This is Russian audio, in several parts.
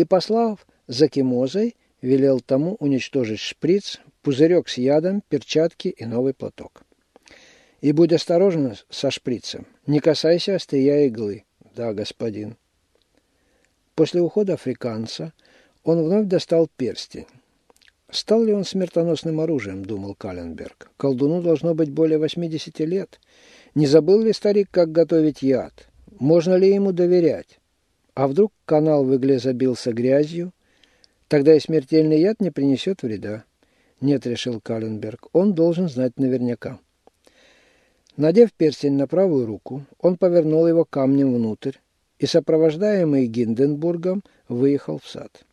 и, послав за кимозой, велел тому уничтожить шприц, пузырек с ядом, перчатки и новый платок. И будь осторожен со шприцем. Не касайся острия иглы. Да, господин. После ухода африканца он вновь достал перстень. Стал ли он смертоносным оружием, думал Каленберг. Колдуну должно быть более 80 лет. Не забыл ли старик, как готовить яд? Можно ли ему доверять? А вдруг канал в игле забился грязью? Тогда и смертельный яд не принесет вреда. Нет, решил Каленберг, он должен знать наверняка. Надев перстень на правую руку, он повернул его камнем внутрь и, сопровождаемый Гинденбургом, выехал в сад.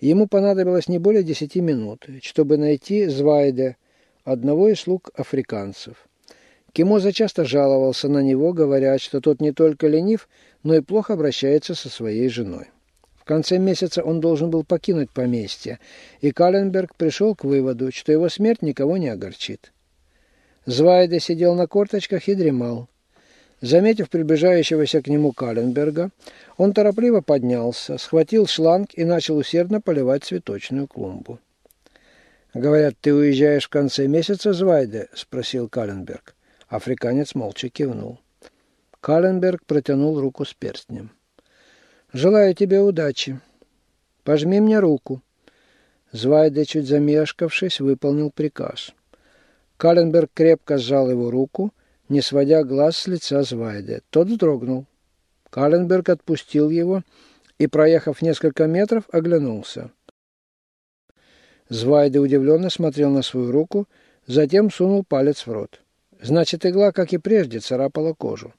Ему понадобилось не более десяти минут, чтобы найти Звайде, одного из слуг африканцев. Кимоза часто жаловался на него, говоря, что тот не только ленив, но и плохо обращается со своей женой. В конце месяца он должен был покинуть поместье, и Каленберг пришел к выводу, что его смерть никого не огорчит. Звайде сидел на корточках и дремал. Заметив приближающегося к нему Каленберга, он торопливо поднялся, схватил шланг и начал усердно поливать цветочную клумбу. «Говорят, ты уезжаешь в конце месяца, Звайде?» – спросил Каленберг. Африканец молча кивнул. Каленберг протянул руку с перстнем. «Желаю тебе удачи. Пожми мне руку». Звайде, чуть замешкавшись, выполнил приказ. Каленберг крепко сжал его руку, не сводя глаз с лица Звайде. Тот вздрогнул. Каленберг отпустил его и, проехав несколько метров, оглянулся. Звайде удивленно смотрел на свою руку, затем сунул палец в рот. Значит, игла, как и прежде, царапала кожу.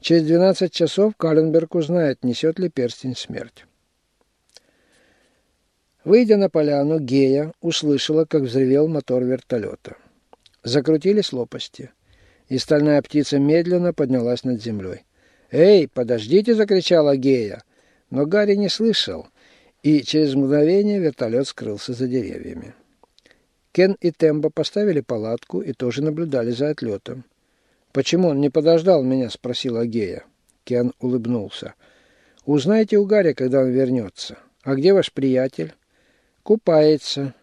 Через 12 часов Каленберг узнает, несет ли перстень смерть. Выйдя на поляну, Гея услышала, как взревел мотор вертолета. Закрутились лопасти, и стальная птица медленно поднялась над землей. «Эй, подождите!» — закричала Гея. Но Гарри не слышал, и через мгновение вертолет скрылся за деревьями. Кен и Тембо поставили палатку и тоже наблюдали за отлетом. «Почему он не подождал меня?» – спросила Гея. Кен улыбнулся. «Узнайте у Гарри, когда он вернется. А где ваш приятель?» «Купается».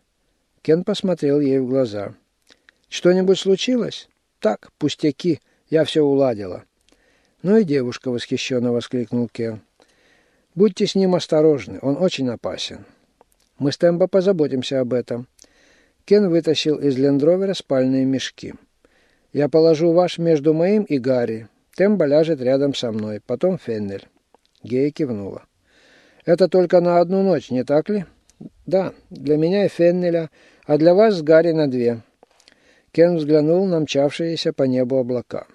Кен посмотрел ей в глаза. «Что-нибудь случилось?» «Так, пустяки. Я все уладила». «Ну и девушка!» – восхищенно воскликнул Кен. «Будьте с ним осторожны. Он очень опасен». «Мы с Тембо позаботимся об этом». Кен вытащил из лендровера спальные мешки. Я положу ваш между моим и Гарри. Темба ляжет рядом со мной, потом Феннель». Гея кивнула. «Это только на одну ночь, не так ли?» «Да, для меня и Феннеля, а для вас с Гарри на две». Кен взглянул на мчавшиеся по небу облака.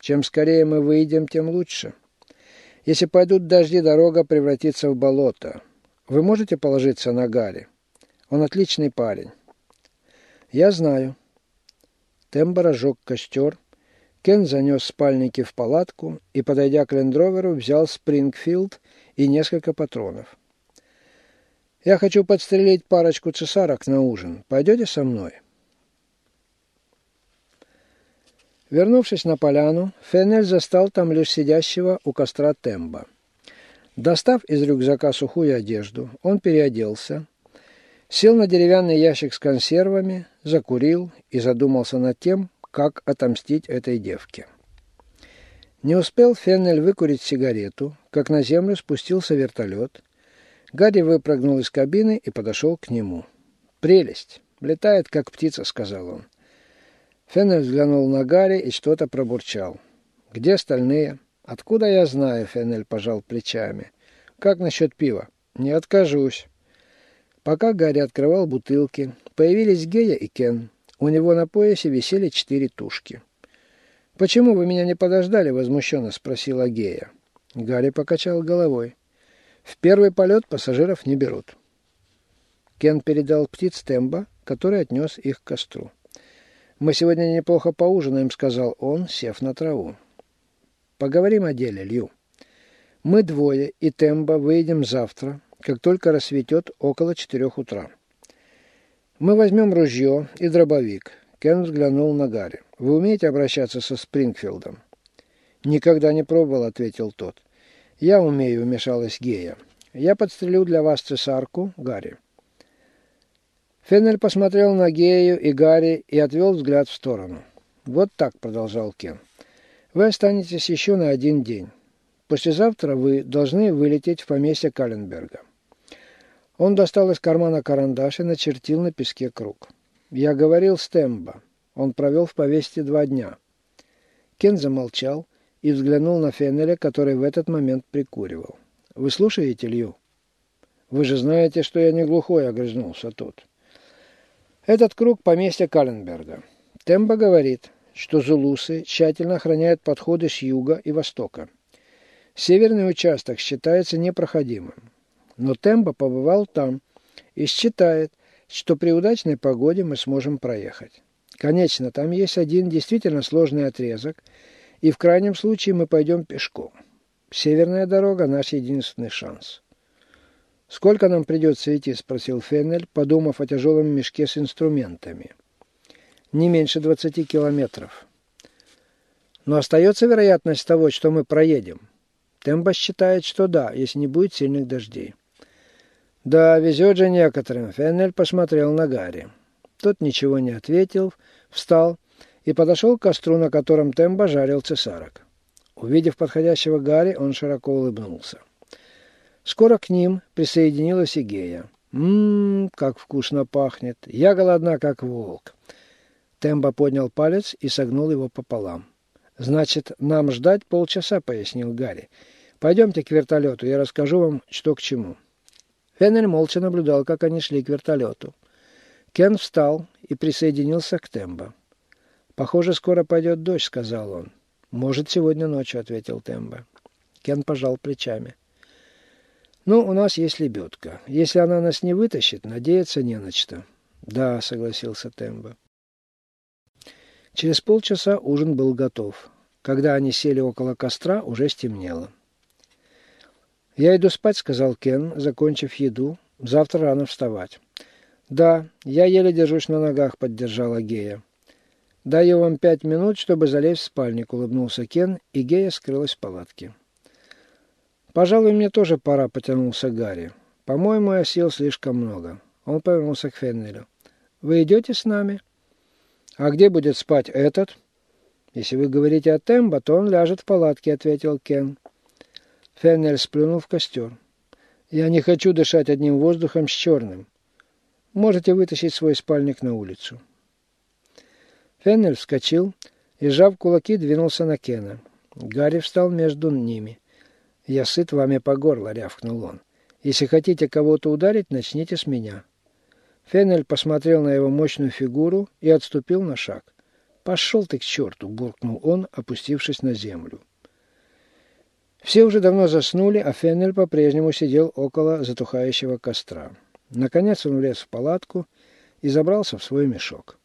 «Чем скорее мы выйдем, тем лучше. Если пойдут дожди, дорога превратится в болото. Вы можете положиться на Гарри? Он отличный парень». «Я знаю», Тембо разжег костер. Кен занес спальники в палатку и, подойдя к лендроверу, взял Спрингфилд и несколько патронов. «Я хочу подстрелить парочку цесарок на ужин. Пойдете со мной?» Вернувшись на поляну, Фенель застал там лишь сидящего у костра Темба. Достав из рюкзака сухую одежду, он переоделся, Сел на деревянный ящик с консервами, закурил и задумался над тем, как отомстить этой девке. Не успел Феннель выкурить сигарету, как на землю спустился вертолет. Гарри выпрыгнул из кабины и подошел к нему. «Прелесть! Летает, как птица», — сказал он. Феннель взглянул на Гарри и что-то пробурчал. «Где остальные?» «Откуда я знаю?» — Феннель пожал плечами. «Как насчет пива?» «Не откажусь». Пока Гарри открывал бутылки, появились Гея и Кен. У него на поясе висели четыре тушки. «Почему вы меня не подождали?» – возмущенно спросила Гея. Гарри покачал головой. «В первый полет пассажиров не берут». Кен передал птиц Темба, который отнес их к костру. «Мы сегодня неплохо поужинаем», — сказал он, сев на траву. «Поговорим о деле, Лью. Мы двое и Темба выйдем завтра, как только рассветет около четырех утра. Мы возьмем ружье и дробовик. Кен взглянул на Гарри. Вы умеете обращаться со Спрингфилдом? Никогда не пробовал, ответил тот. Я умею, вмешалась Гея. Я подстрелю для вас цесарку, Гарри». Феннель посмотрел на Гею и Гарри и отвел взгляд в сторону. «Вот так», — продолжал Кен. «Вы останетесь еще на один день. Послезавтра вы должны вылететь в поместье Калленберга». Он достал из кармана карандаш и начертил на песке круг. «Я говорил с Тембо. Он провел в повесте два дня». Кен замолчал и взглянул на Феннеля, который в этот момент прикуривал. «Вы слушаете, Лью?» «Вы же знаете, что я не глухой», — огрызнулся тот. «Этот круг поместья Калленберга. Тембо говорит, что зулусы тщательно охраняют подходы с юга и востока. Северный участок считается непроходимым. Но Тембо побывал там и считает, что при удачной погоде мы сможем проехать. Конечно, там есть один действительно сложный отрезок, и в крайнем случае мы пойдем пешком. Северная дорога – наш единственный шанс. «Сколько нам придется идти?» – спросил Феннель, подумав о тяжелом мешке с инструментами. «Не меньше двадцати километров». «Но остается вероятность того, что мы проедем?» Тембо считает, что да, если не будет сильных дождей. «Да, везет же некоторым», – Феннель посмотрел на Гарри. Тот ничего не ответил, встал и подошел к костру, на котором Тембо жарил цесарок. Увидев подходящего Гарри, он широко улыбнулся. Скоро к ним присоединилась и Гея. «Ммм, как вкусно пахнет! Я голодна, как волк!» Тембо поднял палец и согнул его пополам. «Значит, нам ждать полчаса», — пояснил Гарри. «Пойдемте к вертолету, я расскажу вам, что к чему». Феннель молча наблюдал, как они шли к вертолету. Кен встал и присоединился к Тембо. «Похоже, скоро пойдет дождь», — сказал он. «Может, сегодня ночью», — ответил Тембо. Кен пожал плечами. «Ну, у нас есть лебедка. Если она нас не вытащит, надеяться не на что». «Да», — согласился Тембо. Через полчаса ужин был готов. Когда они сели около костра, уже стемнело. «Я иду спать», — сказал Кен, закончив еду. «Завтра рано вставать». «Да, я еле держусь на ногах», — поддержала Гея. «Даю вам пять минут, чтобы залезть в спальник», — улыбнулся Кен, и Гея скрылась в палатке. «Пожалуй, мне тоже пора», — потянулся Гарри. «По-моему, я съел слишком много». Он повернулся к Феннелю. «Вы идете с нами?» «А где будет спать этот?» «Если вы говорите о Тембо, то он ляжет в палатке», — ответил Кен. Феннель сплюнул в костер. «Я не хочу дышать одним воздухом с черным. Можете вытащить свой спальник на улицу». Феннель вскочил и, сжав кулаки, двинулся на Кена. Гарри встал между ними. «Я сыт вами по горло», — рявкнул он. «Если хотите кого-то ударить, начните с меня». Феннель посмотрел на его мощную фигуру и отступил на шаг. «Пошел ты к черту!» – буркнул он, опустившись на землю. Все уже давно заснули, а Феннель по-прежнему сидел около затухающего костра. Наконец он влез в палатку и забрался в свой мешок.